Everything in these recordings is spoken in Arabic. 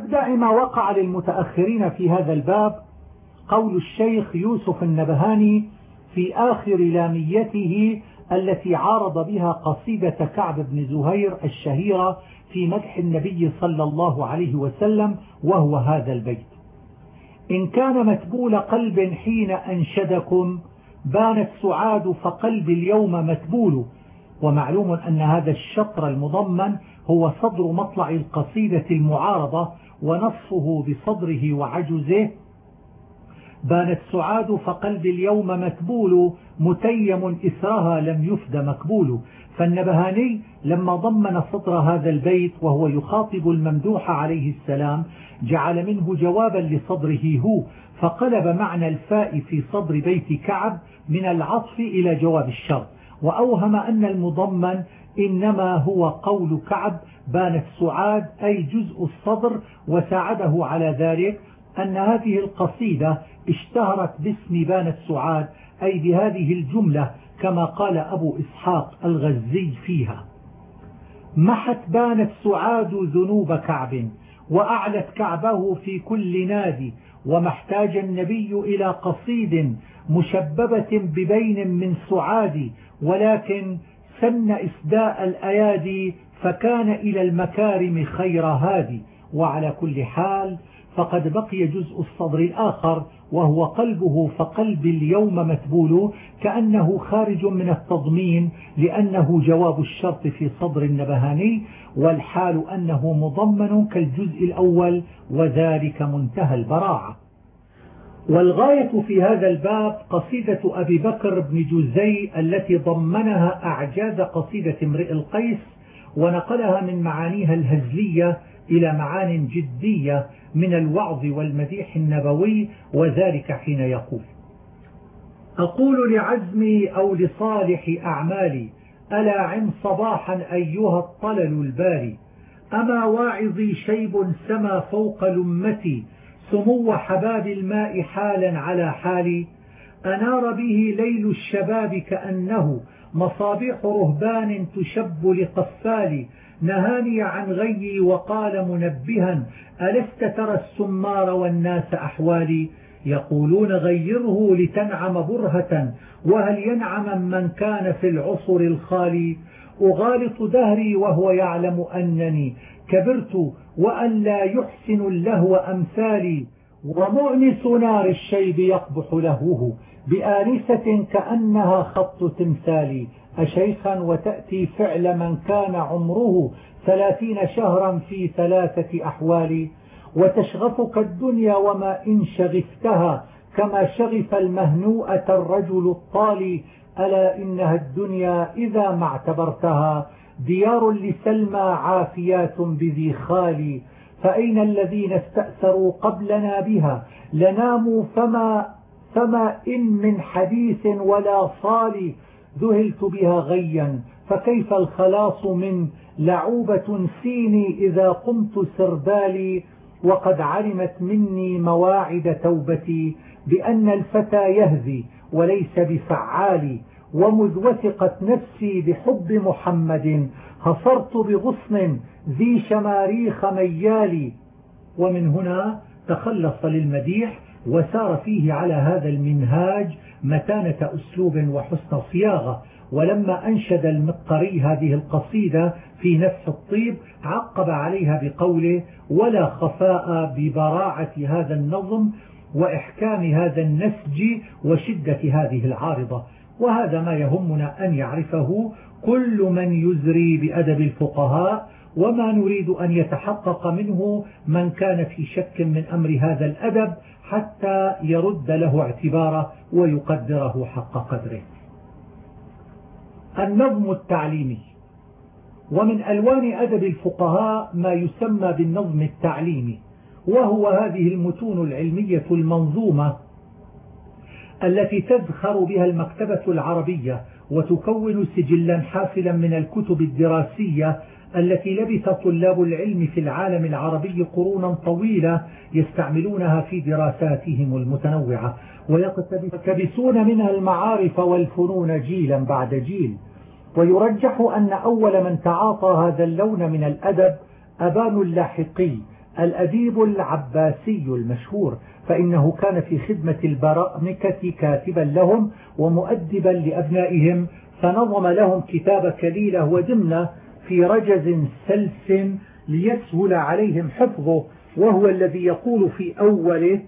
أبدأ ما وقع للمتأخرين في هذا الباب قول الشيخ يوسف النبهاني في آخر لاميته التي عارض بها قصيدة كعب بن زهير الشهيرة في مدح النبي صلى الله عليه وسلم وهو هذا البيت. إن كان متبول قلب حين أنشدكم بانت سعاد فقلب اليوم متبول ومعلوم أن هذا الشطر المضمن هو صدر مطلع القصيدة المعارضة ونصفه بصدره وعجزه. بانت سعاد فقلب اليوم متبول متيم إثرها لم يفد مكبول فالنبهاني لما ضمن سطر هذا البيت وهو يخاطب الممدوح عليه السلام جعل منه جوابا لصدره هو فقلب معنى الفاء في صدر بيت كعب من العطف إلى جواب الشر. وأوهم أن المضمن إنما هو قول كعب بانت سعاد أي جزء الصدر وساعده على ذلك أن هذه القصيدة اشتهرت باسم بانت سعاد أي بهذه الجملة كما قال أبو إسحاق الغزي فيها. محت بانت سعاد ذنوب كعب وأعلت كعبه في كل نادي وما احتاج النبي إلى قصيد مشببة ببين من سعاد ولكن سن إسداء الأيادي فكان إلى المكارم خير هادي وعلى كل حال فقد بقي جزء الصدر الآخر وهو قلبه فقلب اليوم متبول كأنه خارج من التضمين لأنه جواب الشرط في صدر النبهاني والحال أنه مضمن كالجزء الأول وذلك منتهى البراعة. والغاية في هذا الباب قصيدة أبي بكر بن جزي التي ضمنها أعجاز قصيدة امرئ القيس ونقلها من معانيها الهزلية إلى معان جدية من الوعظ والمديح النبوي وذلك حين يقول أقول لعزمي أو لصالح أعمالي ألا عم صباحا أيها الطلل الباري؟ أما واعظي شيب سما فوق لمتي سمو حباب الماء حالا على حالي؟ أنار به ليل الشباب كأنه مصابيح رهبان تشب لقفال نهاني عن غيي وقال منبها ألست ترى السمار والناس أحوالي؟ يقولون غيره لتنعم برهة وهل ينعم من كان في العصر الخالي؟ أغالط دهري وهو يعلم أنني كبرت وأن لا يحسن اللهو أمثالي ومؤنس نار الشيب يقبح لهوه. بآنسة كأنها خط تمثالي. أشيخا وتأتي فعل من كان عمره ثلاثين شهرا في ثلاثة أحوال وتشغفك الدنيا وما إن شغفتها كما شغف المهنوءة الرجل الطالي. ألا إنها الدنيا إذا ما اعتبرتها. ديار لسلمى عافيات بذي خالي. فأين الذين استأثروا قبلنا بها؟ لناموا فما, فما إن من حديث ولا صال ذهلت بها غيا فكيف الخلاص من لعوبة سيني إذا قمت سربالي وقد علمت مني مواعد توبتي بأن الفتى يهذي وليس بفعال ومذ وثقت نفسي بحب محمد هصرت بغصن ذي شماريخ ميالي. ومن هنا تخلص للمديح وسار فيه على هذا المنهاج متانة أسلوب وحسن صياغة. ولما أنشد المقري هذه القصيدة في نفس الطيب عقب عليها بقوله ولا خفاء ببراعة هذا النظم وإحكام هذا النسج وشدة هذه العارضة وهذا ما يهمنا أن يعرفه كل من يزري بأدب الفقهاء وما نريد أن يتحقق منه من كان في شك من أمر هذا الأدب. حتى يرد له اعتباره ويقدره حق قدره. النظم التعليمي. ومن ألوان أدب الفقهاء ما يسمى بالنظم التعليمي وهو هذه المتون العلمية المنظومة التي تزخر بها المكتبة العربية وتكون سجلا حافلا من الكتب الدراسية التي لبث طلاب العلم في العالم العربي قرونا طويلة يستعملونها في دراساتهم المتنوعة ويقتبسون منها المعارف والفنون جيلا بعد جيل. ويرجح أن أول من تعاطى هذا اللون من الأدب أبان اللاحقي الأديب العباسي المشهور. فإنه كان في خدمة البرامكة كاتبا لهم ومؤدبا لأبنائهم فنظم لهم كتاب كليلة ودمنة في رجز سلس ليسهل عليهم حفظه وهو الذي يقول في أوله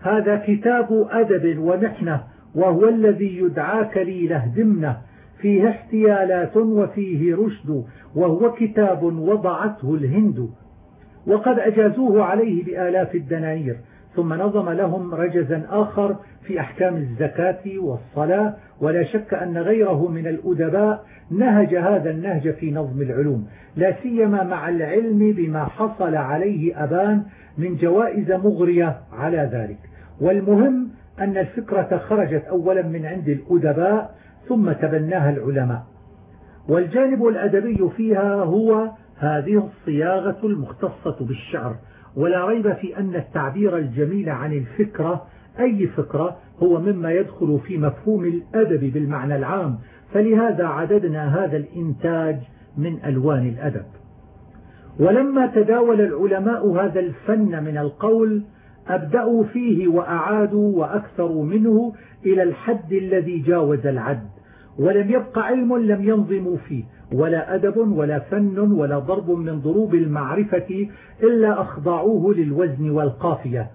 هذا كتاب أدب ومحنة وهو الذي يدعى كليلة دمنة فيه احتيالات وفيه رشد وهو كتاب وضعته الهند. وقد أجازوه عليه بآلاف الدنانير. ثم نظم لهم رجزا آخر في أحكام الزكاة والصلاة ولا شك أن غيره من الأدباء نهج هذا النهج في نظم العلوم لا سيما مع العلم بما حصل عليه أبان من جوائز مغرية على ذلك. والمهم أن الفكرة خرجت أولا من عند الأدباء ثم تبناها العلماء. والجانب الأدبي فيها هو هذه الصياغة المختصة بالشعر. ولا ريب في أن التعبير الجميل عن الفكرة أي فكرة هو مما يدخل في مفهوم الأدب بالمعنى العام. فلهذا عددنا هذا الإنتاج من ألوان الأدب. ولما تداول العلماء هذا الفن من القول أبدأوا فيه وأعادوا وأكثروا منه إلى الحد الذي جاوز العد. ولم يبق علم لم ينظموا فيه ولا أدب ولا فن ولا ضرب من ضروب المعرفة إلا أخضعوه للوزن والقافية.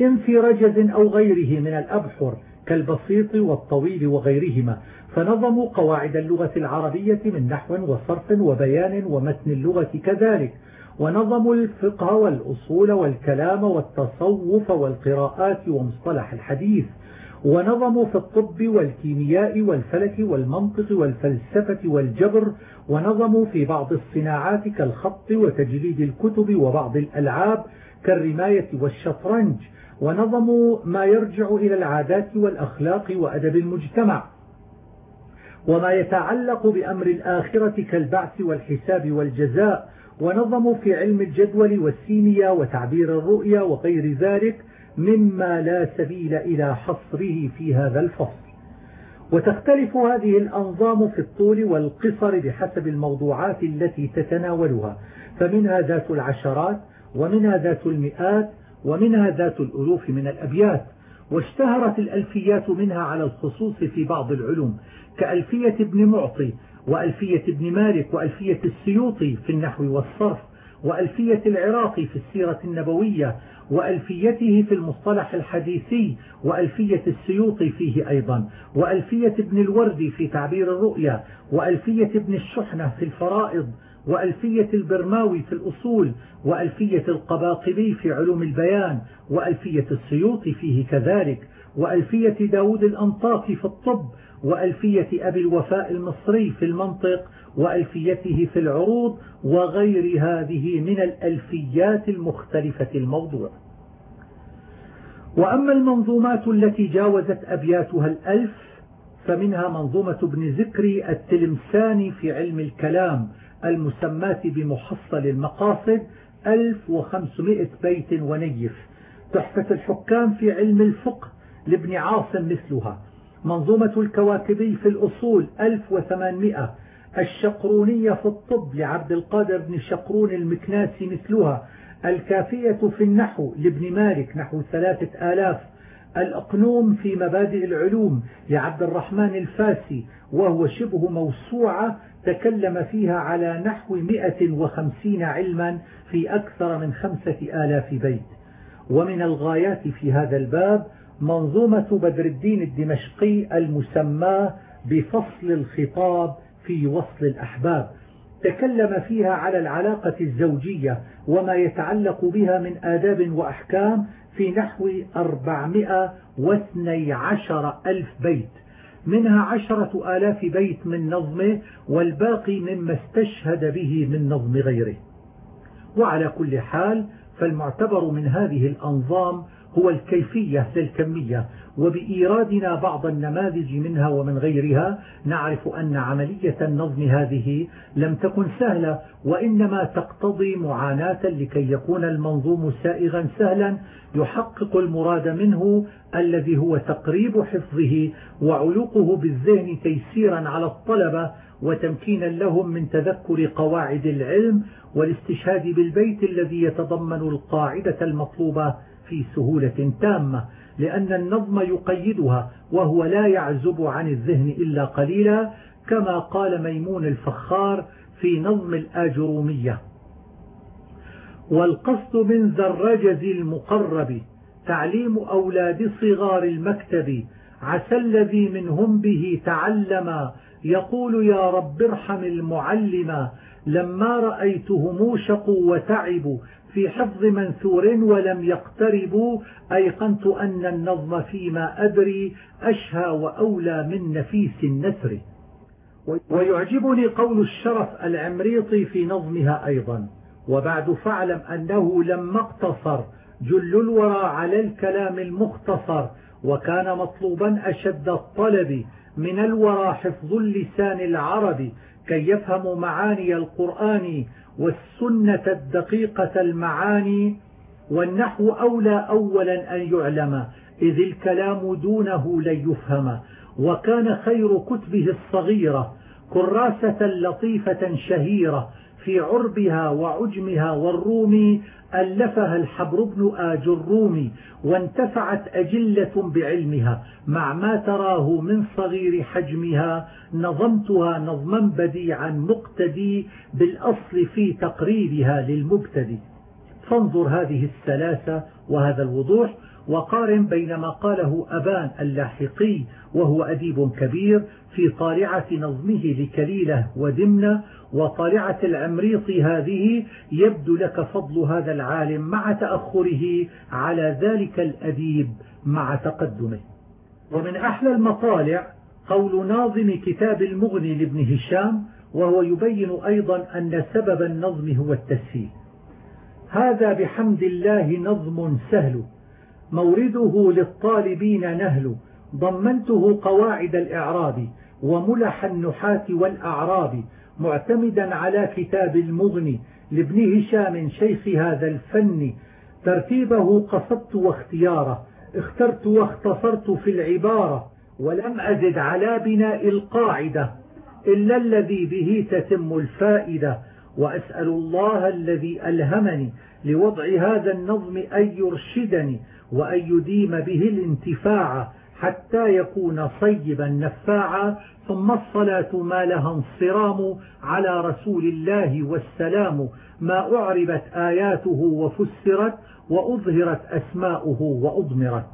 إن في رجز أو غيره من الأبحر كالبسيط والطويل وغيرهما فنظموا قواعد اللغة العربية من نحو وصرف وبيان ومتن اللغة كذلك ونظموا الفقه والأصول والكلام والتصوف والقراءات ومصطلح الحديث. ونظموا في الطب والكيمياء والفلك والمنطق والفلسفة والجبر ونظموا في بعض الصناعات كالخط وتجليد الكتب وبعض الألعاب كالرماية والشطرنج. ونظموا ما يرجع إلى العادات والأخلاق وأدب المجتمع. وما يتعلق بأمر الآخرة كالبعث والحساب والجزاء. ونظموا في علم الجدول والسيميا وتعبير الرؤيا وغير ذلك. مما لا سبيل إلى حصره في هذا الفصل. وتختلف هذه الأنظام في الطول والقصر بحسب الموضوعات التي تتناولها. فمنها ذات العشرات ومنها ذات المئات ومنها ذات الألوف من الأبيات. واشتهرت الألفيات منها على الخصوص في بعض العلوم كألفية ابن معطي وألفية ابن مالك وألفية السيوطي في النحو والصرف. وألفية العراقي في السيرة النبوية وألفيته في المصطلح الحديثي وألفية السيوطي فيه أيضا وألفية ابن الوردي في تعبير الرؤيا وألفية ابن الشحنة في الفرائض وألفية البرماوي في الأصول وألفية القباقبي في علوم البيان وألفية السيوطي فيه كذلك وألفية داود الأنطاكي في الطب وألفية أبي الوفاء المصري في المنطق وألفيته في العروض وغير هذه من الألفيات المختلفة الموضوع. وأما المنظومات التي جاوزت أبياتها الألف فمنها منظومة ابن ذكري التلمساني في علم الكلام المسماة بمحصل المقاصد 1500 بيت ونيف تحفة الحكام في علم الفقه لابن عاصم مثلها. منظومة الكواكبي في الأصول 1800 الشقرونية في الطب لعبد القادر بن شقرون المكناسي مثلها الكافية في النحو لابن مالك نحو ثلاثة آلاف الأقنوم في مبادئ العلوم لعبد الرحمن الفاسي وهو شبه موسوعة تكلم فيها على نحو 150 علما في أكثر من خمسة آلاف بيت. ومن الغايات في هذا الباب منظومة بدر الدين الدمشقي المسماة بفصل الخطاب في وصل الأحباب. تكلم فيها على العلاقة الزوجية وما يتعلق بها من آداب وأحكام في نحو 412 ألف بيت. منها عشرة آلاف بيت من نظمه والباقي مما استشهد به من نظم غيره. وعلى كل حال فالمعتبر من هذه الأنظام هو الكيفية للكمية وبإيرادنا بعض النماذج منها ومن غيرها نعرف أن عملية النظم هذه لم تكن سهلة وإنما تقتضي معاناة لكي يكون المنظوم سائغا سهلا يحقق المراد منه الذي هو تقريب حفظه وعلوقه بالذهن تيسيرا على الطلبة وتمكينا لهم من تذكر قواعد العلم والاستشهاد بالبيت الذي يتضمن القاعدة المطلوبة في سهولة تامة لأن النظم يقيدها وهو لا يعزب عن الذهن إلا قليلا كما قال ميمون الفخار في نظم الآجرومية. والقصد من ذا الرجز المقرب تعليم أولاد صغار المكتب عسى الذي منهم به تعلم يقول يا رب ارحم المعلم لما رأيتهم شقوا وتعبوا في حفظ منثور ولم يقتربوا أيقنت أن النظم فيما أدري أشهى وأولى من نفيس النثر. ويعجبني قول الشرف العمريطي في نظمها أيضا. وبعد فاعلم أنه لما اقتصر جل الورى على الكلام المختصر وكان مطلوبا أشد الطلب من الورى حفظ اللسان العربي كي يفهموا معاني القرآن والسنة الدقيقة المعاني والنحو أولى أولا أن يعلم إذ الكلام دونه لن يفهم وكان خير كتبه الصغيرة كراسة لطيفة شهيرة في عربها وعجمها والروم ألفها الحبر بن آج الرومي وانتفعت أجلة بعلمها. مع ما تراه من صغير حجمها نظمتها نظما بديعا مقتدي بالأصل في تقريبها للمبتدي فانظر هذه السلاسة وهذا الوضوح وقارن بين ما قاله أبان اللاحقي وهو أديب كبير في طالعة نظمه لكليلة ودمنة وطالعة العمريط هذه يبدو لك فضل هذا العالم مع تأخره على ذلك الأديب مع تقدمه. ومن أحلى المطالع قول ناظم كتاب المغني لابن هشام وهو يبين أيضا أن سبب النظم هو التسهيل. هذا بحمد الله نظم سهل مورده للطالبين نهل ضمنته قواعد الإعراب وملح النحاة والأعراب معتمدا على كتاب المغني لابن هشام شيخ هذا الفن. ترتيبه قصدت واختياره اخترت واختصرت في العبارة ولم أزد على بناء القاعدة إلا الذي به تتم الفائدة. وأسأل الله الذي ألهمني لوضع هذا النظم أن يرشدني وأن يديم به الانتفاع. حتى يكون صيبا نفاعا ثم الصلاة ما لها انصرام على رسول الله والسلام. ما أعربت آياته وفسرت وأظهرت أسماؤه وأضمرت.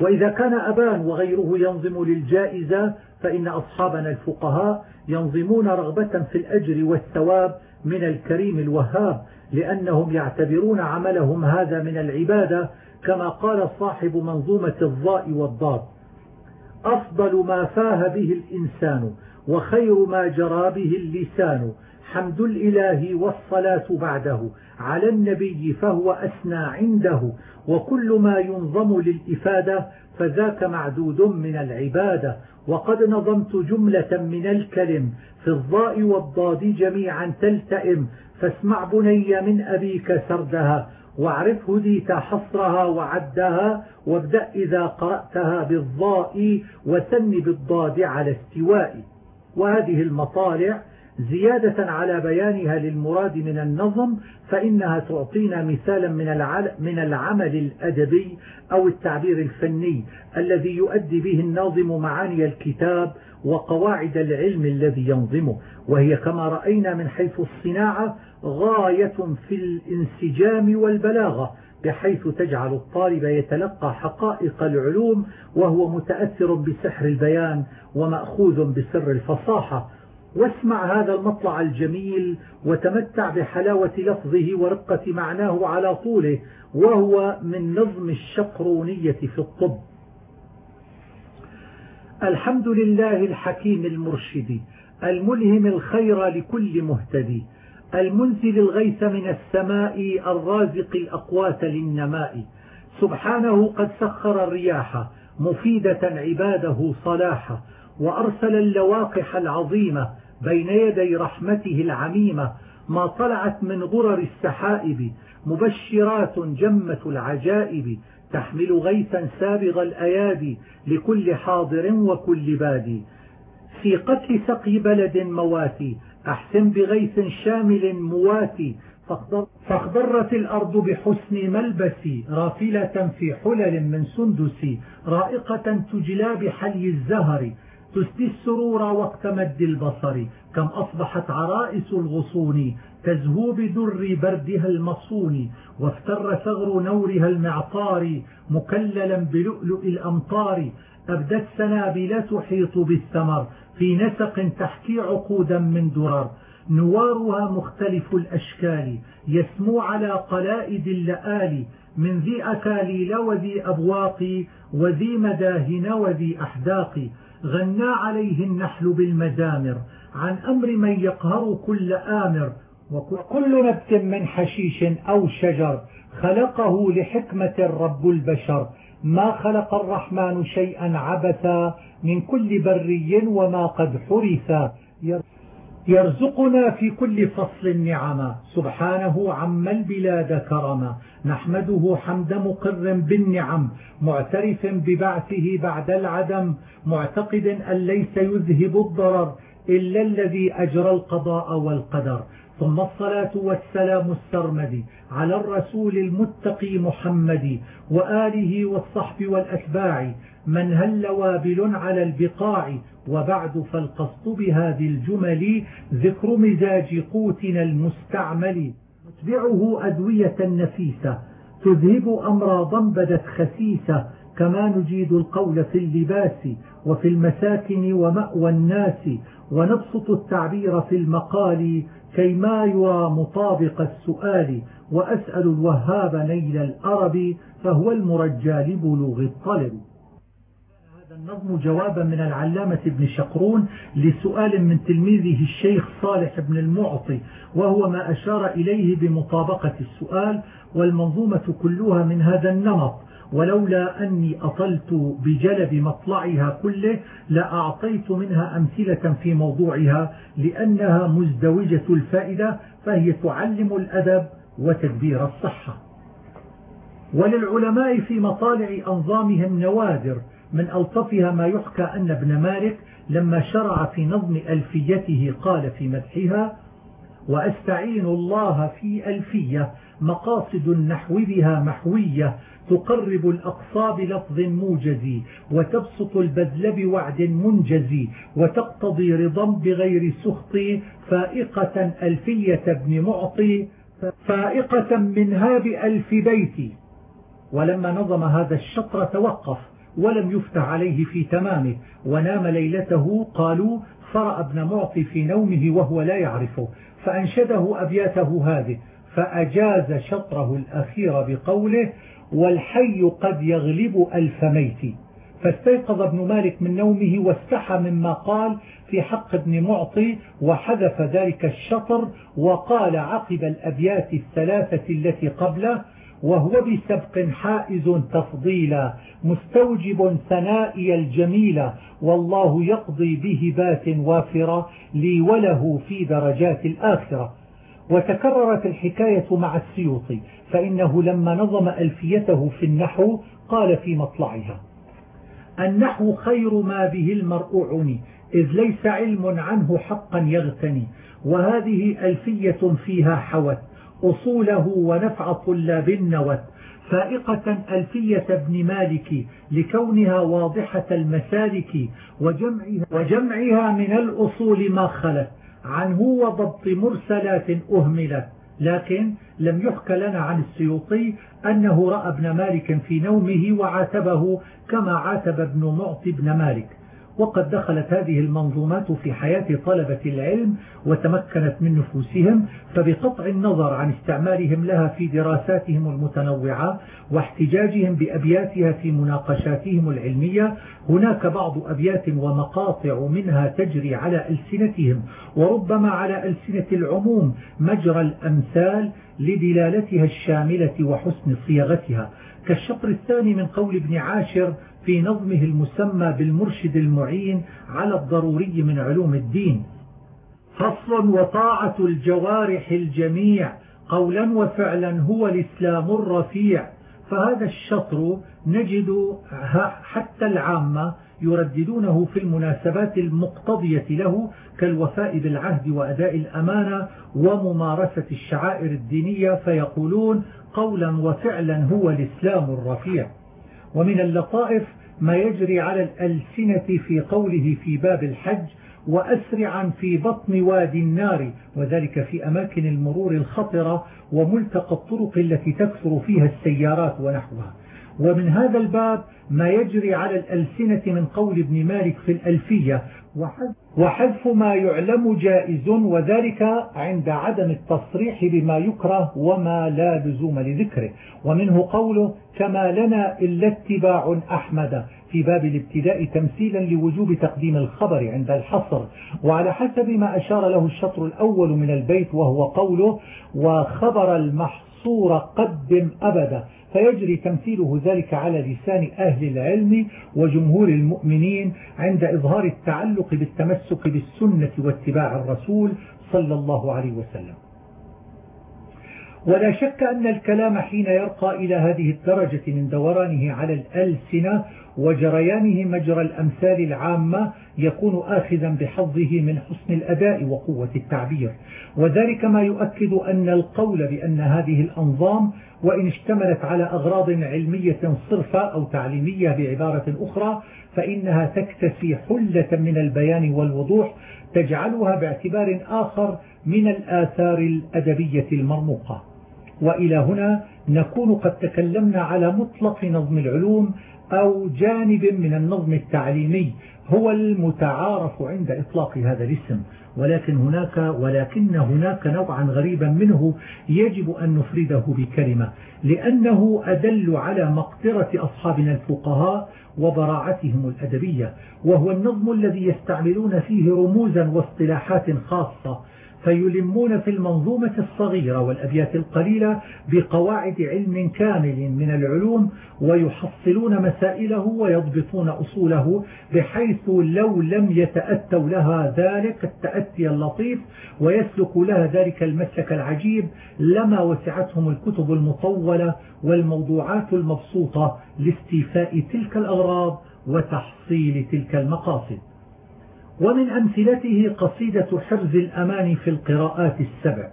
وإذا كان أبان وغيره ينظم للجائزة فإن أصحابنا الفقهاء ينظمون رغبة في الأجر والثواب من الكريم الوهاب لأنهم يعتبرون عملهم هذا من العبادة كما قال صاحب منظومة الضاء والضاد أفضل ما فاه به الإنسان وخير ما جرى به اللسان. حمد الإله والصلاة بعده. على النبي فهو أسنى عنده. وكل ما ينظم للإفادة فذاك معدود من العبادة. وقد نظمت جملة من الكلم في الضاء والضاد جميعا تلتئم. فاسمع بني من أبيك سردها. واعرف هديت حصرها وعدها وابدأ إذا قرأتها بالضاء وسن بالضاد على استواء وهذه المطالع زيادة على بيانها للمراد من النظم فإنها تعطينا مثالا من العمل الأدبي أو التعبير الفني الذي يؤدي به الناظم معاني الكتاب وقواعد العلم الذي ينظمه. وهي كما رأينا من حيث الصناعة غاية في الانسجام والبلاغة بحيث تجعل الطالب يتلقى حقائق العلوم وهو متأثر بسحر البيان ومأخوذ بسر الفصاحة. واسمع هذا المطلع الجميل وتمتع بحلاوة لفظه ورقة معناه على طوله وهو من نظم الشقرونية في الطب. الحمد لله الحكيم المرشد الملهم الخير لكل مهتدي المنزل الغيث من السماء الرازق الأقوات للنماء. سبحانه قد سخر الرياح مفيدة عباده صلاحا وأرسل اللواقح العظيمة بين يدي رحمته العميمة ما طلعت من غرر السحائب مبشرات جمة العجائب تحمل غيثا سابغ الأيادي لكل حاضر وكل بادي في قتل سقي بلد مواتي أحسن بغيث شامل مواتي فاخضرت الأرض بحسن ملبسي رافلة في حلل من سندس رائقة تجلى بحلي الزهر. تسدي السرور وقت مد البصر كم أصبحت عرائس الغصون تزهو بدر بردها المصون وافتر ثغر نورها المعطار مكللا بلؤلؤ الأمطار. أبدت سنابل تحيط بالثمر في نسق تحكي عقودا من درر. نوارها مختلف الأشكال يسمو على قلائد اللآل. من ذي أكاليل وذي أبواق وذي مداهن وذي أحداق. غنى عليه النحل بالمزامر عن أمر من يقهر كل آمر. وكل نبت من حشيش أو شجر خلقه لحكمة رب البشر. ما خلق الرحمن شيئا عبثا من كل بري وما قد حرثا. يرزقنا في كل فصل نعما. سبحانه عم البلاد كرما. نحمده حمد مقر بالنعم معترف ببعثه بعد العدم معتقد أن ليس يذهب الضرر إلا الذي أجرى القضاء والقدر. ثم الصلاة والسلام السرمدي على الرسول المتقي محمد وآله والصحب والأتباع. من هل وابل على البقاع وبعد فالقصد بهذه الجمل ذكر مزاج قوتنا المستعمل. نتبعه أدوية نفيسة تذهب أمراضا بدت خسيسة كما نجيد القول في اللباس وفي المساكن ومأوى الناس ونبسط التعبير في المقال كيما يرى مطابق السؤال وأسأل الوهاب نيل الأرب فهو المرجى لبلوغ الطلب. النظم جوابا من العلامة ابن شقرون لسؤال من تلميذه الشيخ صالح بن المعطي وهو ما أشار إليه بمطابقة السؤال والمنظومة كلها من هذا النمط ولولا أني أطلت بجلب مطلعها كله لأعطيت منها أمثلة في موضوعها لأنها مزدوجة الفائدة فهي تعلم الأدب وتدبير الصحة. وللعلماء في مطالع أنظامهم نوادر من ألطفها ما يحكى أن ابن مالك لما شرع في نظم ألفيته قال في مدحها وأستعين الله في ألفية مقاصد النحو بها محوية تقرب الأقصى بلفظ موجز وتبسط البذل بوعد منجز وتقتضي رضا بغير سخط فائقة ألفية ابن معطي فائقة منها بألف بيت. ولما نظم هذا الشطر توقف. ولم يفتح عليه في تمامه ونام ليلته قالوا فرأى ابن معطي في نومه وهو لا يعرفه. فأنشده أبياته هذه فأجاز شطره الأخير بقوله والحي قد يغلب ألف ميت. فاستيقظ ابن مالك من نومه واستحى مما قال في حق ابن معطي وحذف ذلك الشطر وقال عقب الأبيات الثلاثة التي قبله وهو بسبق حائز تفضيلا مستوجب ثنائي الجميلة والله يقضي بهبات وافرة لي وله في درجات الآخرة. وتكررت الحكاية مع السيوطي فإنه لما نظم ألفيته في النحو قال في مطلعها النحو خير ما به المرء عني إذ ليس علم عنه حقا يغتني وهذه ألفية فيها حوت أصوله ونفع طلاب النوت فائقة ألفية ابن مالك لكونها واضحة المسالك وجمعها, وجمعها من الأصول ما خلت. عنه وضبط مرسلات أهملت. لكن لم يحكى لنا عن السيوطي أنه رأى ابن مالك في نومه وعاتبه كما عاتب ابن معطي ابن مالك. وقد دخلت هذه المنظومات في حياة طلبة العلم وتمكنت من نفوسهم فبقطع النظر عن استعمالهم لها في دراساتهم المتنوعة واحتجاجهم بأبياتها في مناقشاتهم العلمية هناك بعض أبيات ومقاطع منها تجري على ألسنتهم وربما على ألسنة العموم مجرى الأمثال لدلالتها الشاملة وحسن صياغتها. كالشطر الثاني من قول ابن عاشر في نظمه المسمى بالمرشد المعين على الضروري من علوم الدين. فصل وطاعة الجوارح الجميع قولا وفعلا هو الإسلام الرفيع. فهذا الشطر نجد حتى العامة يرددونه في المناسبات المقتضية له كالوفاء بالعهد وأداء الأمانة وممارسة الشعائر الدينية فيقولون قولا وفعلا هو الإسلام الرفيع. ومن اللطائف ما يجري على الألسنة في قوله في باب الحج وأسرعا في بطن وادي النار وذلك في أماكن المرور الخطرة وملتقى الطرق التي تكثر فيها السيارات ونحوها. ومن هذا الباب ما يجري على الألسنة من قول ابن مالك في الألفية. وحذف ما يعلم جائز وذلك عند عدم التصريح بما يكره وما لا لزوم لذكره. ومنه قوله كما لنا إلا اتباع أحمد. في باب الابتداء تمثيلا لوجوب تقديم الخبر عند الحصر. وعلى حسب ما أشار له الشطر الأول من البيت وهو قوله وخبر المحصور قدم أبدا فيجري تمثيله ذلك على لسان أهل العلم وجمهور المؤمنين عند إظهار التعلق بالتمسك بالسنة واتباع الرسول صلى الله عليه وسلم. ولا شك أن الكلام حين يرقى إلى هذه الدرجة من دورانه على الألسنة وجريانه مجرى الأمثال العامة يكون آخذا بحظه من حسن الأداء وقوة التعبير. وذلك ما يؤكد أن القول بأن هذه الأنظام وإن اشتملت على أغراض علمية صرفة أو تعليمية بعبارة أخرى فإنها تكتسي حلة من البيان والوضوح تجعلها باعتبار آخر من الآثار الأدبية المرموقة. وإلى هنا نكون قد تكلمنا على مطلق نظم العلوم أو جانب من النظم التعليمي هو المتعارف عند إطلاق هذا الاسم. ولكن هناك ولكن هناك نوعا غريبا منه يجب أن نفرده بكلمة لأنه أدل على مقدرة أصحابنا الفقهاء وبراعتهم الأدبية وهو النظم الذي يستعملون فيه رموزا واصطلاحات خاصة. فيلمون في المنظومة الصغيرة والأبيات القليلة بقواعد علم كامل من العلوم ويحصلون مسائله ويضبطون أصوله بحيث لو لم يتأتوا لها ذلك التأتي اللطيف ويسلك لها ذلك المسلك العجيب لما وسعتهم الكتب المطولة والموضوعات المبسوطة لاستيفاء تلك الأغراض وتحصيل تلك المقاصد. ومن أمثلته قصيدة حرز الأمان في القراءات السبع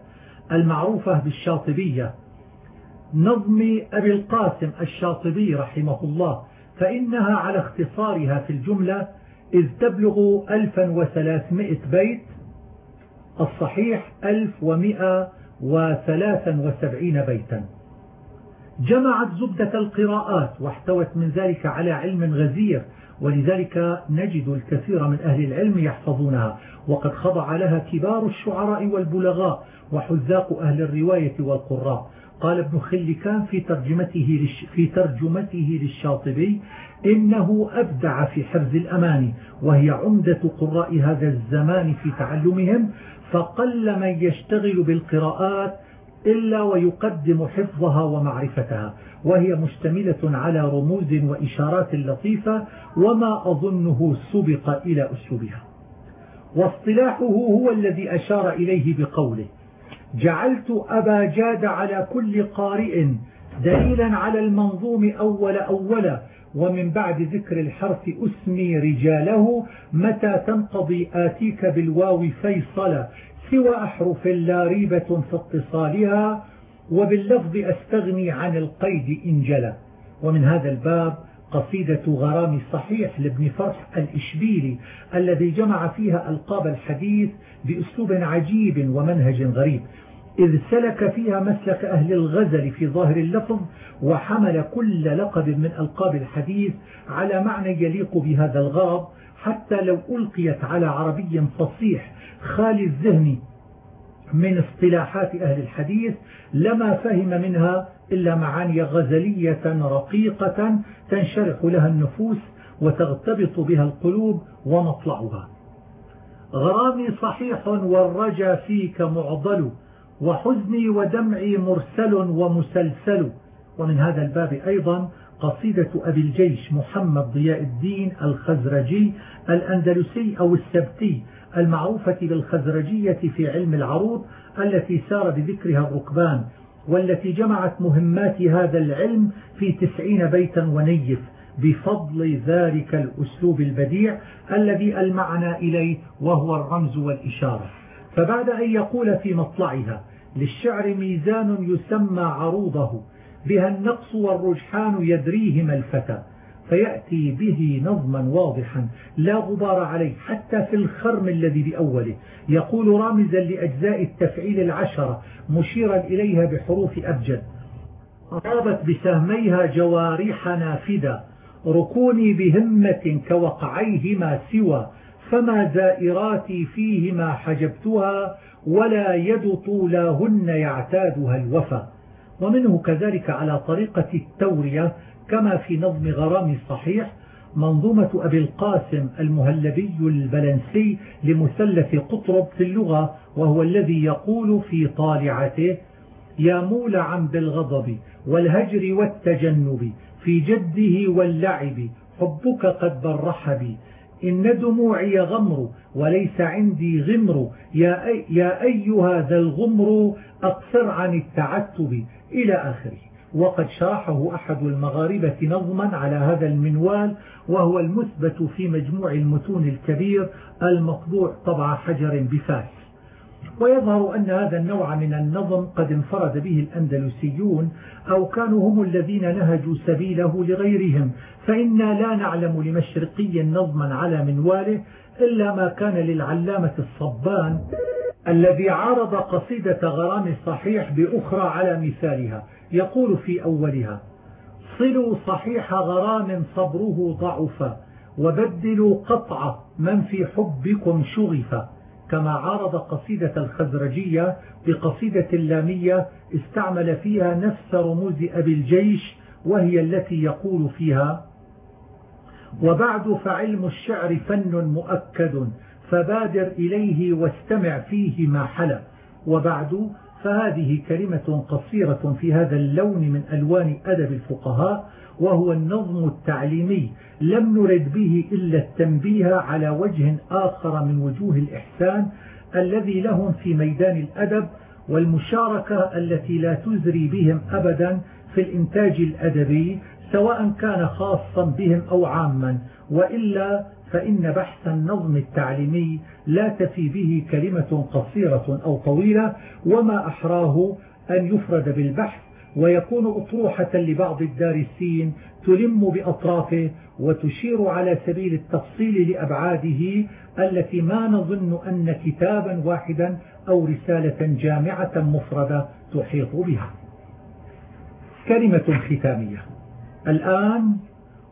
المعروفة بالشاطبية. نظم أبي القاسم الشاطبي رحمه الله فإنها على اختصارها في الجملة إذ تبلغ 1300 بيت الصحيح 1173 بيتا. جمعت زبدة القراءات واحتوت من ذلك على علم غزير ولذلك نجد الكثير من أهل العلم يحفظونها. وقد خضع لها كبار الشعراء والبلغاء وحذاق أهل الرواية والقراء. قال ابن خلكان في ترجمته في ترجمته للشاطبي إنه أبدع في حفظ الأماني وهي عمدة قراء هذا الزمان في تعلمهم فقل من يشتغل بالقراءات إلا ويقدم حفظها ومعرفتها. وهي مشتملة على رموز وإشارات لطيفة وما أظنه سبق إلى أسلوبها. واصطلاحه هو الذي أشار إليه بقوله جعلت أبا جاد على كل قارئ دليلا على المنظوم أول أولا ومن بعد ذكر الحرف أسمي رجاله متى تنقضي آتيك بالواو فيصلا سوى أحرف لا ريبة في اتصالها وباللفظ أستغني عن القيد إن جلى. ومن هذا الباب قصيدة غرام صحيح لابن فرح الإشبيلي الذي جمع فيها ألقاب الحديث بأسلوب عجيب ومنهج غريب. إذ سلك فيها مسلك أهل الغزل في ظاهر اللفظ وحمل كل لقب من ألقاب الحديث على معنى يليق بهذا الغرض حتى لو ألقيت على عربي فصيح خالي الذهن من اصطلاحات أهل الحديث لما فهم منها إلا معاني غزلية رقيقة تنشرح لها النفوس وتغتبط بها القلوب ومطلعها غرامي صحيح والرجا فيك معضل وحزني ودمعي مرسل ومسلسل. ومن هذا الباب أيضا قصيدة أبي الجيش محمد ضياء الدين الخزرجي الأندلسي أو السبتي المعروفة بالخزرجية في علم العروض التي سار بذكرها الركبان والتي جمعت مهمات هذا العلم في تسعين بيتا ونيف بفضل ذلك الأسلوب البديع الذي المعنى إليه وهو الرمز والإشارة. فبعد أن يقول في مطلعها للشعر ميزان يسمى عروضه بها النقص والرجحان يدريهما الفتى. فيأتي به نظما واضحا لا غبار عليه حتى في الخرم الذي بأوله. يقول رامزا لأجزاء التفعيل العشرة مشيرا إليها بحروف أبجد. أصابت بسهميها جوارح نافذة. ركوني بهمة كوقعيهما سوى فما زائراتي فيهما حجبتها ولا يد طولاهن يعتادها الوفا. ومنه كذلك على طريقة التورية كما في نظم غرام الصحيح منظومة أبي القاسم المهلبي البلنسي لمثلث قطرب في اللغة وهو الذي يقول في طالعته يا مولعا بالغضب والهجر والتجنب في جده واللعب حبك قد برح بي. إن دموعي غمر وليس عندي غمر. يا, يا أيها ذا الغمر أقصر عن التعتب إلى آخره. وقد شرحه أحد المغاربة نظما على هذا المنوال وهو المثبت في مجموع المتون الكبير المطبوع طبع حجر بفاس ويظهر أن هذا النوع من النظم قد انفرد به الأندلسيون أو كانوا هم الذين نهجوا سبيله لغيرهم. فإنا لا نعلم لمشرقي نظما على منواله إلا ما كان للعلامة الصبان الذي عارض قصيدة غرام الصحيح بأخرى على مثالها. يقول في أولها صلوا صحيح غرام صبره ضعف وبدلوا قطع من في حبكم شغف كما عارض قصيدة الخزرجية بقصيدة اللامية استعمل فيها نفس رموز أبي الجيش وهي التي يقول فيها وبعد فعلم الشعر فن مؤكد فبادر إليه واستمع فيه ما حلى وبعد فهذه كلمة قصيرة في هذا اللون من ألوان أدب الفقهاء وهو النظم التعليمي لم نرد به إلا التنبيه على وجه آخر من وجوه الإحسان الذي لهم في ميدان الأدب والمشاركة التي لا تزري بهم أبدا في الإنتاج الأدبي سواء كان خاصا بهم أو عاما وإلا فإن بحث النظم التعليمي لا تفي به كلمة قصيرة أو طويلة وما أحراه أن يفرد بالبحث ويكون أطروحة لبعض الدارسين تلم بأطرافه وتشير على سبيل التفصيل لأبعاده التي ما نظن أن كتابا واحدا أو رسالة جامعة مفردة تحيط بها. كلمة ختامية. الآن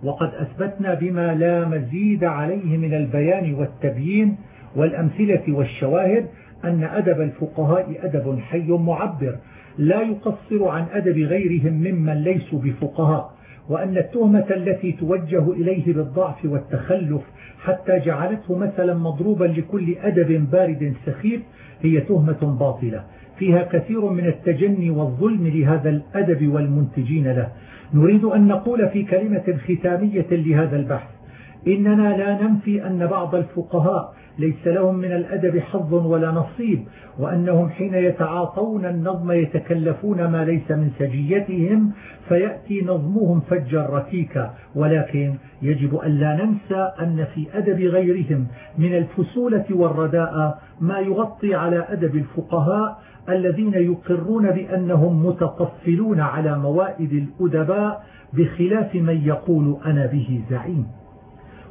وقد أثبتنا بما لا مزيد عليه من البيان والتبيين والأمثلة والشواهد أن أدب الفقهاء أدب حي معبر لا يقصر عن أدب غيرهم ممن ليسوا بفقهاء وأن التهمة التي توجه إليه بالضعف والتخلف حتى جعلته مثلا مضروبا لكل أدب بارد سخيف هي تهمة باطلة فيها كثير من التجني والظلم لهذا الأدب والمنتجين له. نريد أن نقول في كلمة ختامية لهذا البحث. إننا لا ننفي أن بعض الفقهاء ليس لهم من الأدب حظ ولا نصيب وأنهم حين يتعاطون النظم يتكلفون ما ليس من سجيتهم فيأتي نظمهم فجا ركيكا ولكن يجب أن لا ننسى أن في أدب غيرهم من الفسولة والرداء ما يغطي على أدب الفقهاء الذين يقرون بأنهم متطفلون على موائد الأدباء بخلاف من يقول أنا به زعيم.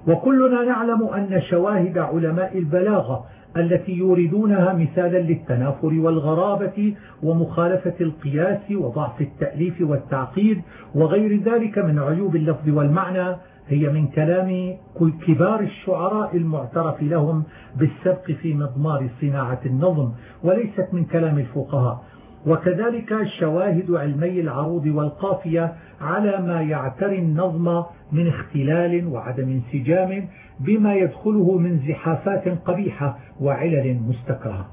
وكلنا نعلم أن شواهد علماء البلاغة التي يوردونها مثالا للتنافر والغرابة ومخالفة القياس وضعف التأليف والتعقيد وغير ذلك من عيوب اللفظ والمعنى هي من كلام كبار الشعراء المعترف لهم بالسبق في مضمار صناعة النظم وليست من كلام الفقهاء. وكذلك شواهد علمي العروض والقافية على ما يعتري النظم من اختلال وعدم انسجام بما يدخله من زحافات قبيحة وعلل مستكرهة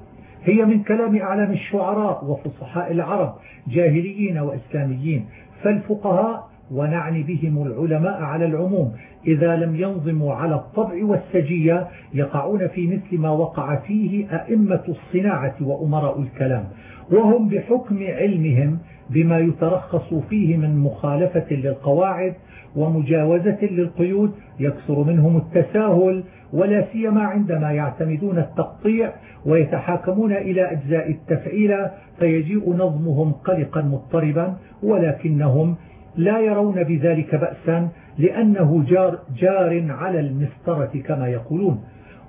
هي من كلام أعلام الشعراء وفصحاء العرب جاهليين وإسلاميين فالفقهاء ونعني بهم العلماء على العموم إذا لم ينظموا على الطبع والسجية يقعون في مثل ما وقع فيه أئمة الصناعة وأمراء الكلام. وهم بحكم علمهم بما يترخص فيه من مخالفة للقواعد ومجاوزة للقيود يكثر منهم التساهل ولا سيما عندما يعتمدون التقطيع ويتحاكمون إلى أجزاء التفعيل فيجيء نظمهم قلقا مضطربا ولكنهم لا يرون بذلك بأسا لأنه جار, جار على المسطرة كما يقولون.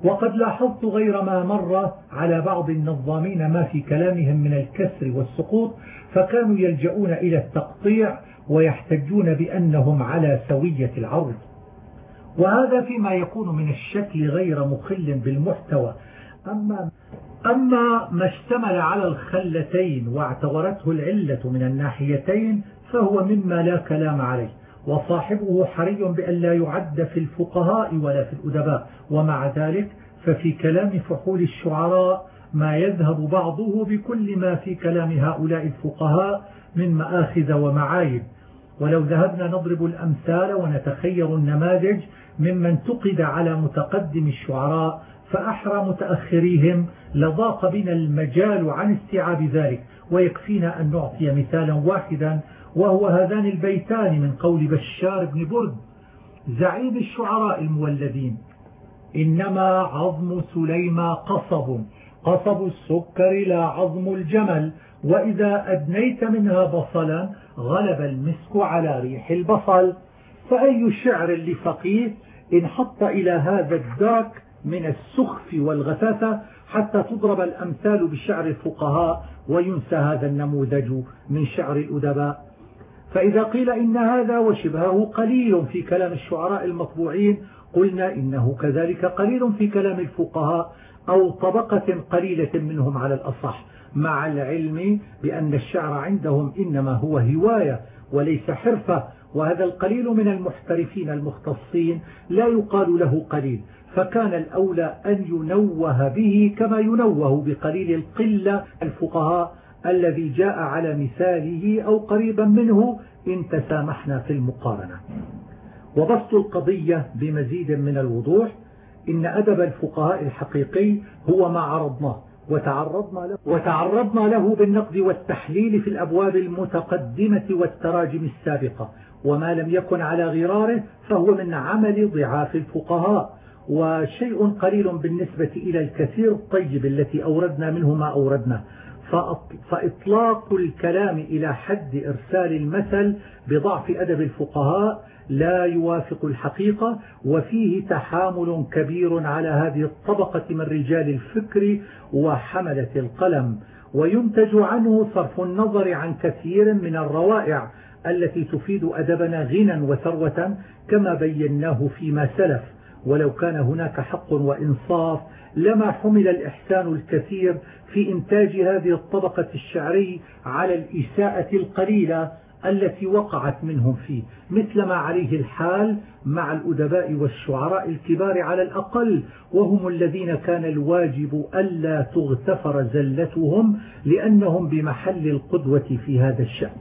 وقد لاحظت غير ما مر على بعض النظامين ما في كلامهم من الكسر والسقوط فكانوا يلجؤون إلى التقطيع ويحتجون بأنهم على سوية العرض. وهذا فيما يكون من الشكل غير مخل بالمحتوى. أما, أما ما اشتمل على الخلتين واعتبرته العلة من الناحيتين فهو مما لا كلام عليه. وصاحبه حري بأن لا يعد في الفقهاء ولا في الأدباء. ومع ذلك ففي كلام فحول الشعراء ما يذهب بعضه بكل ما في كلام هؤلاء الفقهاء من مآخذ ومعايب. ولو ذهبنا نضرب الأمثال ونتخير النماذج ممن انتقد على متقدم الشعراء فأحرى متأخريهم لضاق بنا المجال عن استيعاب ذلك. ويكفينا أن نعطي مثالا واحدا وهو هذان البيتان من قول بشار بن برد زعيم الشعراء المولدين. إنما عظم سليما قصب قصب السكر لا عظم الجمل وإذا أدنيت منها بصلا غلب المسك على ريح البصل. فأي شعر لفقيه انحط إلى هذا الداك من السخف والغثاثة حتى تضرب الأمثال بشعر الفقهاء وينسى هذا النموذج من شعر الأدباء. فإذا قيل إن هذا وشبهه قليل في كلام الشعراء المطبوعين قلنا إنه كذلك قليل في كلام الفقهاء أو طبقة قليلة منهم على الأصح مع العلم بأن الشعر عندهم إنما هو هواية وليس حرفة وهذا القليل من المحترفين المختصين لا يقال له قليل فكان الأولى أن ينوه به كما ينوه بقليل القلة الفقهاء الذي جاء على مثاله أو قريبا منه إن تسامحنا في المقارنة. وبسط القضية بمزيد من الوضوح. إن أدب الفقهاء الحقيقي هو ما عرضناه وتعرضنا له, وتعرضنا له بالنقد والتحليل في الأبواب المتقدمة والتراجم السابقة. وما لم يكن على غراره فهو من عمل ضعاف الفقهاء. وشيء قليل بالنسبة إلى الكثير الطيب التي أوردنا منه ما أوردنا فإطلاق الكلام إلى حد إرسال المثل بضعف أدب الفقهاء لا يوافق الحقيقة وفيه تحامل كبير على هذه الطبقة من رجال الفكر وحملة القلم. وينتج عنه صرف النظر عن كثير من الروائع التي تفيد أدبنا غنى وثروة كما بيناه فيما سلف. ولو كان هناك حق وإنصاف لما حمل الإحسان الكثير في إنتاج هذه الطبقة الشعري على الإساءة القليلة التي وقعت منهم فيه مثل ما عليه الحال مع الأدباء والشعراء الكبار على الأقل وهم الذين كان الواجب ألا تغتفر زلتهم لأنهم بمحل القدوة في هذا الشأن.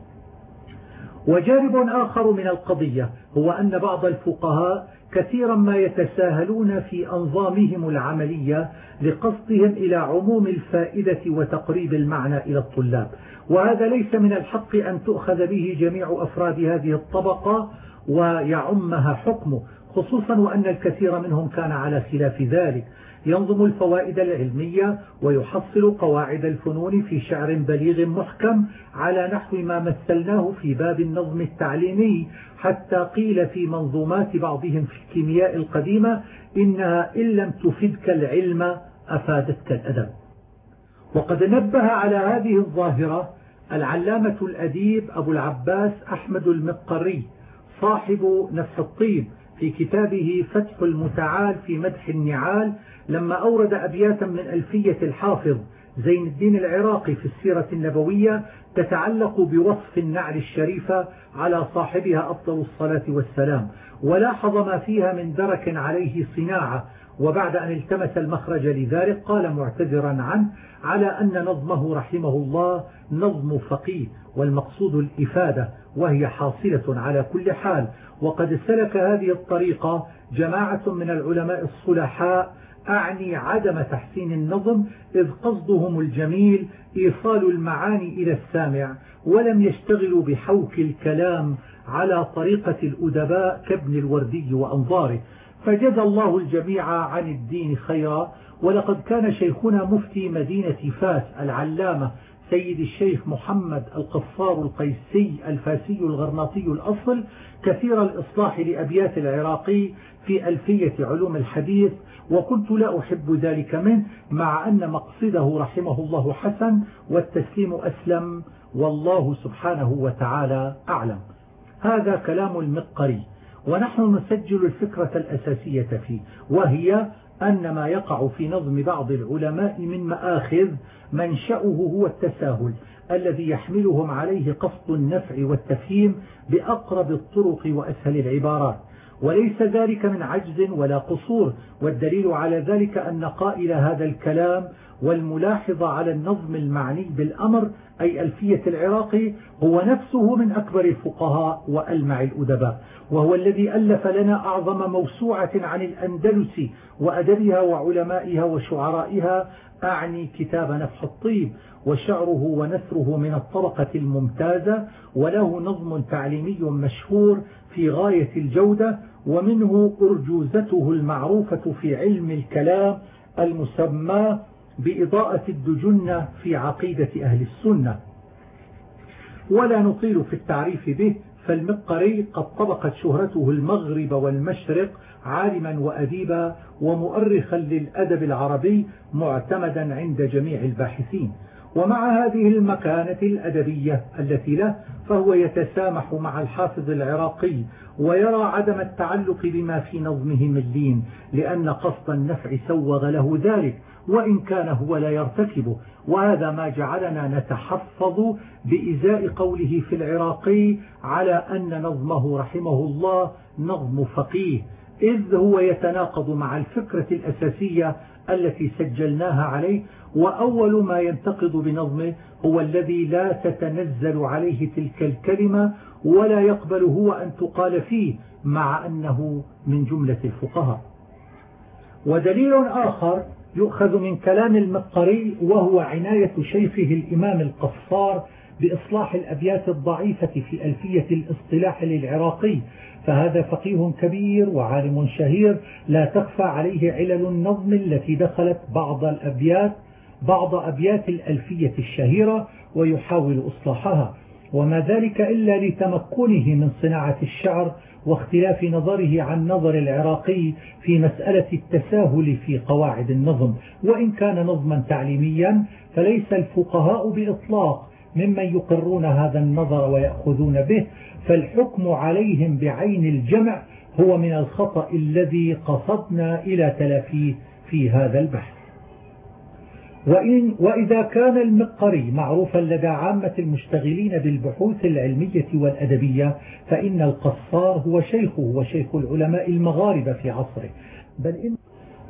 وجانب آخر من القضية هو أن بعض الفقهاء كثيرا ما يتساهلون في أنظامهم العملية لقصدهم إلى عموم الفائدة وتقريب المعنى إلى الطلاب. وهذا ليس من الحق أن تؤخذ به جميع أفراد هذه الطبقة ويعمها حكمه خصوصا وأن الكثير منهم كان على خلاف ذلك. ينظم الفوائد العلمية ويحصل قواعد الفنون في شعر بليغ محكم على نحو ما مثلناه في باب النظم التعليمي حتى قيل في منظومات بعضهم في الكيمياء القديمة إنها إن لم تفدك العلم أفادتك الأدب. وقد نبه على هذه الظاهرة العلامة الأديب أبو العباس أحمد المقري صاحب نفح الطيب في كتابه فتح المتعال في مدح النعال لما أورد أبياتا من ألفية الحافظ زين الدين العراقي في السيرة النبوية تتعلق بوصف النعل الشريفة على صاحبها أفضل الصلاة والسلام ولاحظ ما فيها من درك عليه صناعة وبعد أن التمس المخرج لذلك قال معتذرا عنه على أن نظمه رحمه الله نظم فقيه والمقصود الإفادة وهي حاصلة على كل حال وقد سلك هذه الطريقة جماعة من العلماء الصلحاء أعني عدم تحسين النظم إذ قصدهم الجميل إيصال المعاني إلى السامع ولم يشتغلوا بحوك الكلام على طريقة الأدباء كابن الوردي وأنظاره. فجزى الله الجميع عن الدين خيرا ولقد كان شيخنا مفتي مدينة فاس العلامة سيد الشيخ محمد القفار القيسي الفاسي الغرناطي الأصل كثير الإصلاح لأبيات العراقي في ألفية علوم الحديث وكنت لا أحب ذلك منه مع أن مقصده رحمه الله حسن والتسليم أسلم والله سبحانه وتعالى أعلم. هذا كلام المقري ونحن نسجل الفكرة الأساسية فيه وهي أن ما يقع في نظم بعض العلماء من مآخذ منشأه هو التساهل الذي يحملهم عليه قصد النفع والتفهيم بأقرب الطرق وأسهل العبارات. وليس ذلك من عجز ولا قصور والدليل على ذلك أن قائل هذا الكلام والملاحظ على النظم المعني بالأمر أي ألفية العراقي هو نفسه من أكبر الفقهاء وألمع الأدباء. وهو الذي ألف لنا أعظم موسوعة عن الأندلس وأدبها وعلمائها وشعرائها. أعني كتاب نفح الطيب وشعره ونثره من الطبقة الممتازة. وله نظم تعليمي مشهور في غاية الجودة ومنه أرجوزته المعروفة في علم الكلام المسمى بإضاءة الدجنة في عقيدة أهل السنة. ولا نطيل في التعريف به فالمقري قد طبقت شهرته المغرب والمشرق عالما وأديبا ومؤرخا للأدب العربي معتمدا عند جميع الباحثين. ومع هذه المكانة الأدبية التي له فهو يتسامح مع الحافظ العراقي ويرى عدم التعلق بما في نظمه من لين لأن قصد النفع سوغ له ذلك. وإن كان هو لا يرتكبه وهذا ما جعلنا نتحفظ بإزاء قوله في العراقي على أن نظمه رحمه الله نظم فقيه إذ هو يتناقض مع الفكرة الأساسية التي سجلناها عليه. وأول ما ينتقض بنظمه هو الذي لا تتنزل عليه تلك الكلمة ولا يقبل هو أن تقال فيه مع أنه من جملة الفقهاء. ودليل آخر يؤخذ من كلام المقري وهو عناية شيخه الإمام القصار بإصلاح الأبيات الضعيفة في ألفية الاصطلاح للعراقي. فهذا فقيه كبير وعالم شهير لا تخفى عليه علل النظم التي دخلت بعض الأبيات بعض أبيات الألفية الشهيرة ويحاول إصلاحها. وما ذلك إلا لتمكنه من صناعة الشعر واختلاف نظره عن نظر العراقي في مسألة التساهل في قواعد النظم. وإن كان نظما تعليميا فليس الفقهاء بإطلاق ممن يقرون هذا النظر ويأخذون به فالحكم عليهم بعين الجمع هو من الخطأ الذي قصدنا إلى تلافيه في هذا البحث. وإن وإذا كان المقري معروفا لدى عامة المشتغلين بالبحوث العلمية والأدبية فإن القصار هو شيخه وشيخ العلماء المغاربة في عصره. بل إن,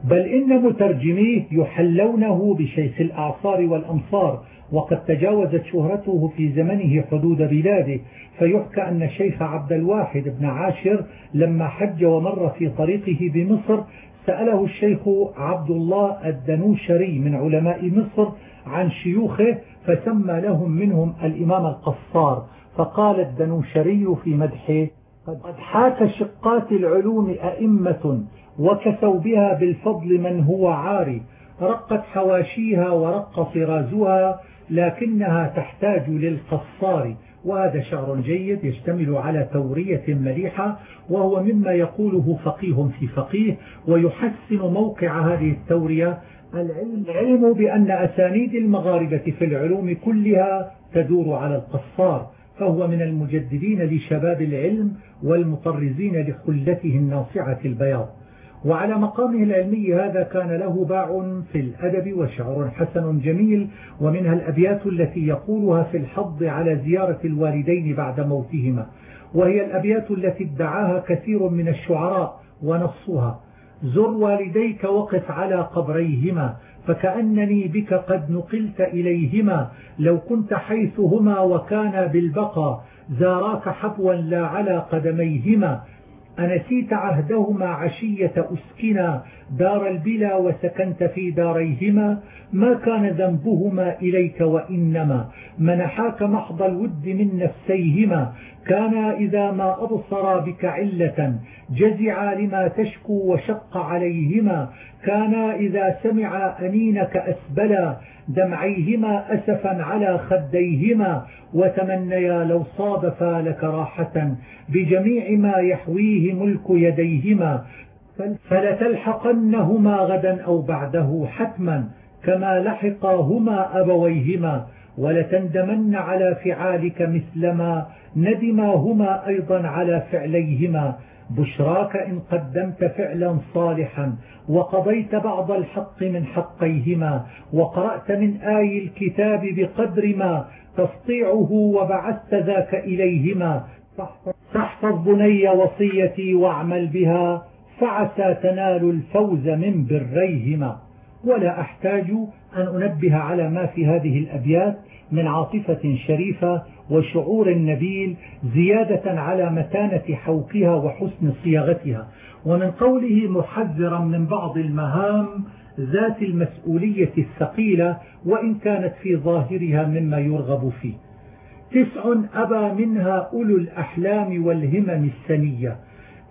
بل إن مترجميه يحلونه بشيخ الأعصار والأمصار وقد تجاوزت شهرته في زمنه حدود بلاده. فيحكى أن الشيخ عبد الواحد بن عاشر لما حج ومر في طريقه بمصر سأله الشيخ عبد الله الدنوشري من علماء مصر عن شيوخه فسمى لهم منهم الإمام القصار فقال الدنوشري في مدحه قد حاك شقات العلوم أئمة وكسوا بها بالفضل من هو عاري رقت حواشيها ورق طرازها لكنها تحتاج للقصار وهذا شعر جيد يشتمل على تورية مليحة وهو مما يقوله فقيه في فقيه ويحسن موقع هذه التورية العلم بأن أسانيد المغاربة في العلوم كلها تدور على القصار فهو من المجددين لشباب العلم والمطرزين لحلته الناصعة البياض. وعلى مقامه العلمي هذا كان له باع في الأدب وشعر حسن جميل ومنها الأبيات التي يقولها في الحض على زيارة الوالدين بعد موتهما. وهي الأبيات التي ادعاها كثير من الشعراء ونصها زر والديك وقف على قبريهما فكأنني بك قد نقلت إليهما لو كنت حيثهما وكان بالبقى زاراك حبوا لا على قدميهما أنسيت عهدهما عشية أسكنا دار البلا وسكنت في داريهما ما كان ذنبهما إليك وإنما. منحاك محض الود من نفسيهما كانا إذا ما أبصرا بك علة جزعا لما تشكو وشق عليهما كانا إذا سمعا أنينك أسبلا دمعيهما أسفا على خديهما وتمنيا لو صادفا لك راحة بجميع ما يحويه ملك يديهما فلتلحقنهما غدا أو بعده حتما كما لحقاهما أبويهما ولتندمن على فعالك مثلما ندماهما أيضا على فعليهما. بشراك إن قدمت فعلا صالحا وقضيت بعض الحق من حقيهما وقرأت من آي الكتاب بقدر ما تسطيعه وبعثت ذاك إليهما. تحفظ بني وصيتي واعمل بها فعسى تنال الفوز من بريهما. ولا أحتاج أن أنبه على ما في هذه الأبيات من عاطفة شريفة وشعور نبيل زيادة على متانة حوكها وحسن صياغتها. ومن قوله محذرا من بعض المهام ذات المسؤولية الثقيلة وإن كانت في ظاهرها مما يرغب فيه. تسع أبى منها أولو الأحلام والهمم السنية.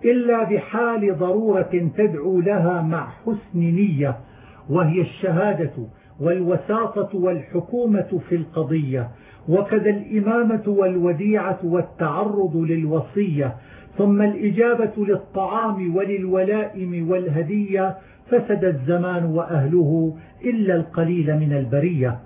إلا بحال ضرورة تدعو لها مع حسن نية. وهي الشهادة والوساطة والحكومة في القضية وكذا الإمامة والوديعة والتعرض للوصية ثم الإجابة للطعام وللولائم والهدية فسد الزمان وأهله إلا القليل من البرية.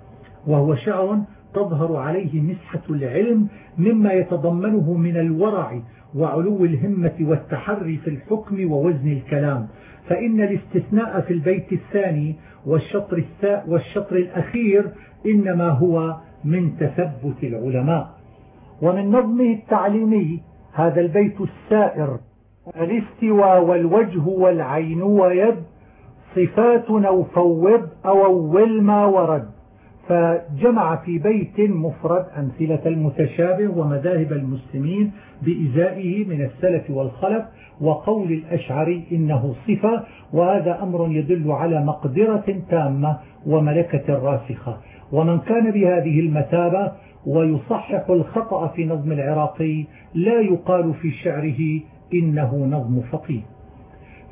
وهو شعر تظهر عليه مسحة العلم مما يتضمنه من الورع وعلو الهمة والتحري في الحكم ووزن الكلام. فإن الاستثناء في البيت الثاني والشطر, والشطر الأخير إنما هو من تثبت العلماء. ومن نظمه التعليمي هذا البيت السائر. الاستواء والوجه والعين ويد صفات أو فوض أو ما ورد. فجمع في بيت مفرد أمثلة المتشابه ومذاهب المسلمين بإزائه من السلف والخلف وقول الأشعري إنه صفة وهذا أمر يدل على مقدرة تامة وملكة راسخة. ومن كان بهذه المثابة ويصحح الخطأ في نظم العراقي لا يقال في شعره إنه نظم فقيه.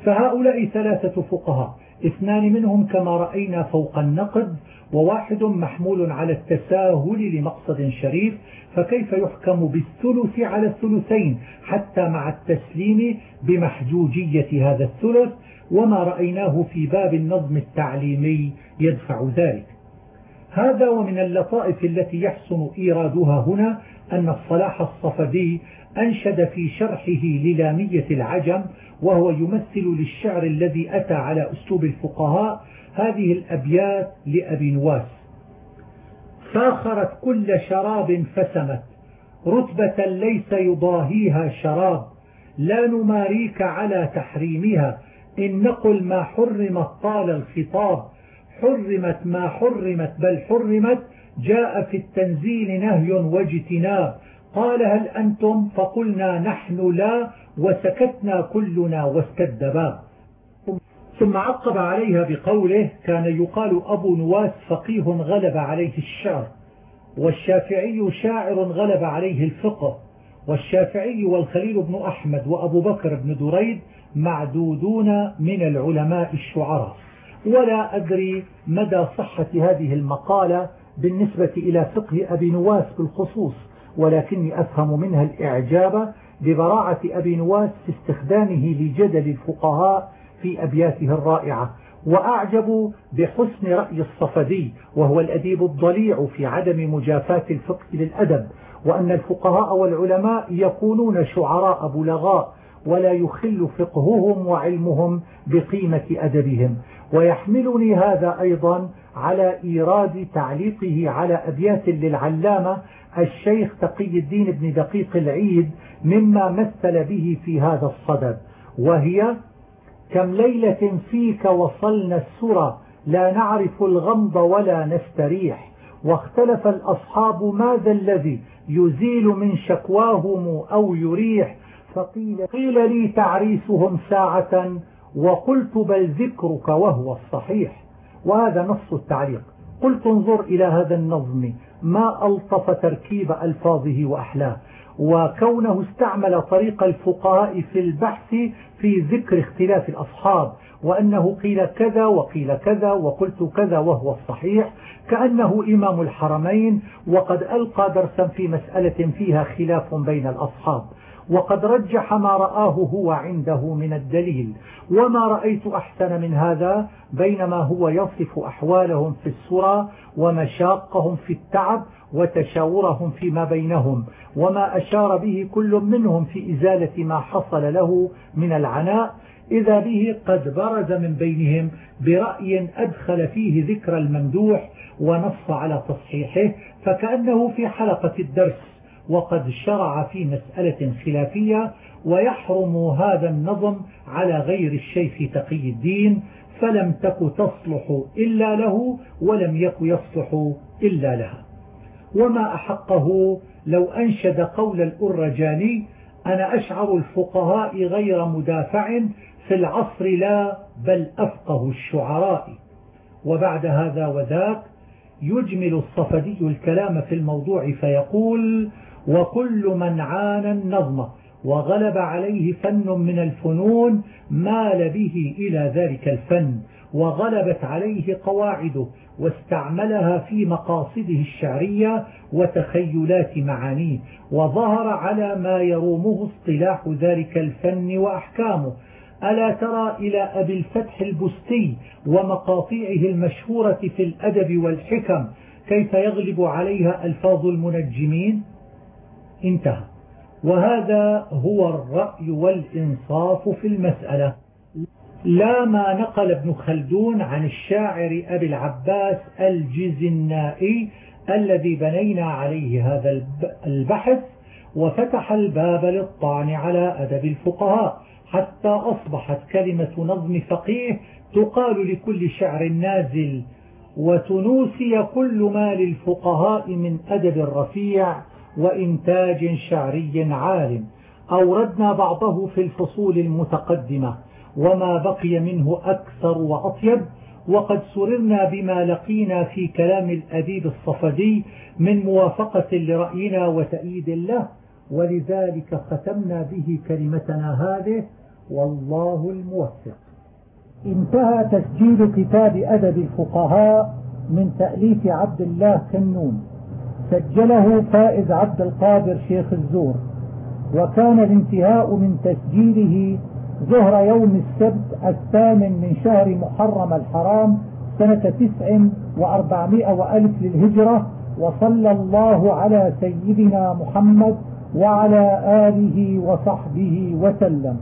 فهؤلاء ثلاثة فقهاء اثنان منهم كما رأينا فوق النقد وواحد محمول على التساهل لمقصد شريف فكيف يحكم بالثلث على الثلثين حتى مع التسليم بمحجوجية هذا الثلث؟ وما رأيناه في باب النظم التعليمي يدفع ذلك. هذا ومن اللطائف التي يحسن إيرادها هنا أن الصلاح الصفدي أنشد في شرحه للامية العجم وهو يمثل للشعر الذي أتى على أسلوب الفقهاء هذه الأبيات لأبي نواس. فاخرت كل شراب فسمت. رتبة ليس يضاهيها شراب. لا نماريك على تحريمها. إن نقل ما حرمت طال الخطاب. حرمت ما حرمت بل حرمت. جاء في التنزيل نهي واجتناب. قال هل أنتم؟ فقلنا نحن لا وسكتنا كلنا واستدبا ثم عقب عليها بقوله كان يقال أبو نواس فقيه غلب عليه الشعر والشافعي شاعر غلب عليه الفقه والشافعي والخليل بن أحمد وأبو بكر بن دريد معدودون من العلماء الشعراء. ولا أدري مدى صحة هذه المقالة بالنسبة إلى فقه أبي نواس بالخصوص ولكني أفهم منها الإعجاب ببراعة أبي نواس في استخدامه لجدل الفقهاء في أبياته الرائعة. وأعجب بحسن رأي الصفدي وهو الأديب الضليع في عدم مجافاة الفقه للأدب وأن الفقهاء والعلماء يكونون شعراء بلغاء ولا يخل فقههم وعلمهم بقيمة أدبهم. ويحملني هذا أيضا على إيراد تعليقه على أبيات للعلامة الشيخ تقي الدين بن دقيق العيد مما مثل به في هذا الصدد. وهي كم ليلة فيك وصلنا السرى لا نعرف الغمض ولا نستريح. واختلف الأصحاب ماذا الذي يزيل من شكواهم أو يريح؟ فقيل قيل لي تعريسهم ساعة وقلت بل ذكرك وهو الصحيح. وهذا نص التعليق. قلت انظر إلى هذا النظم ما ألطف تركيب ألفاظه وأحلاه. وكونه استعمل طريق الفقهاء في البحث في ذكر اختلاف الأصحاب وأنه قيل كذا وقيل كذا وقلت كذا وهو الصحيح كأنه إمام الحرمين وقد ألقى درسا في مسألة فيها خلاف بين الأصحاب وقد رجح ما رآه هو عنده من الدليل وما رأيت أحسن من هذا بينما هو يصف أحوالهم في السرى ومشاقهم في التعب وتشاورهم فيما بينهم وما أشار به كل منهم في إزالة ما حصل له من العناء إذا به قد برز من بينهم برأي أدخل فيه ذكر الممدوح ونص على تصحيحه فكأنه في حلقة الدرس وقد شرع في مسألة خلافية ويحرم هذا النظم على غير الشيخ تقي الدين فلم تك تصلح إلا له ولم يك يصلح إلا لها. وما أحقه لو أنشد قول الأرجاني أنا أشعر الفقهاء غير مدافع في العصر لا بل أفقه الشعراء. وبعد هذا وذاك يجمل الصفدي الكلام في الموضوع فيقول وكل من عانى النظم وغلب عليه فن من الفنون مال به إلى ذلك الفن وغلبت عليه قواعده واستعملها في مقاصده الشعرية وتخيلات معانيه وظهر على ما يرومه اصطلاح ذلك الفن وأحكامه. ألا ترى إلى أبي الفتح البستي ومقاطيعه المشهورة في الأدب والحكم كيف يغلب عليها ألفاظ المنجمين؟ انتهى. وهذا هو الرأي والإنصاف في المسألة. لا ما نقل ابن خلدون عن الشاعر أبي العباس الجزنائي الذي بنينا عليه هذا البحث وفتح الباب للطعن على أدب الفقهاء حتى أصبحت كلمة نظم فقيه تقال لكل شعر نازل وتنوسي كل ما للفقهاء من أدب رفيع وإنتاج شعري عال أوردنا بعضه في الفصول المتقدمة. وما بقي منه أكثر وأطيب. وقد سررنا بما لقينا في كلام الأديب الصفدي من موافقة لرأينا وتأييد له. ولذلك ختمنا به كلمتنا هذه. والله الموفق. انتهى تسجيل كتاب أدب الفقهاء من تأليف عبد الله كنون. سجله فائز عبد القادر شيخ الزور. وكان الانتهاء من تسجيله ظهر يوم السبت الثامن من شهر محرم الحرام سنة تسع وأربعمائة وألف للهجرة وصلى الله على سيدنا محمد وعلى آله وصحبه وسلم.